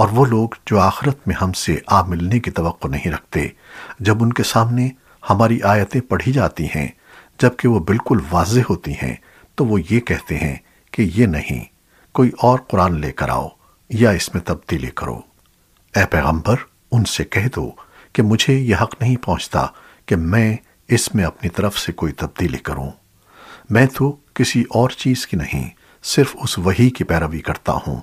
और वो लोग जो आखिरत में हमसे आ मिलने की तवक्को नहीं रखते। जब उनके सामने हमारी आयतें पढ़ी जाती हैं, जबकि वो बिल्कुल वाजह होती हैं तो वो ये कहते हैं कि ये नहीं, कोई और कुरान लेकर आओ या इसमें तब्दीली करो। ए पैगंबर, उनसे कह दो कि मुझे यह हक नहीं पहुँचता कि मैं इसमें अपनी तरफ़ से कोई तब्दीली करूँ। मैं तो किसी और चीज़ की नहीं, सिर्फ़ उस वही की पैरवी करता हूँ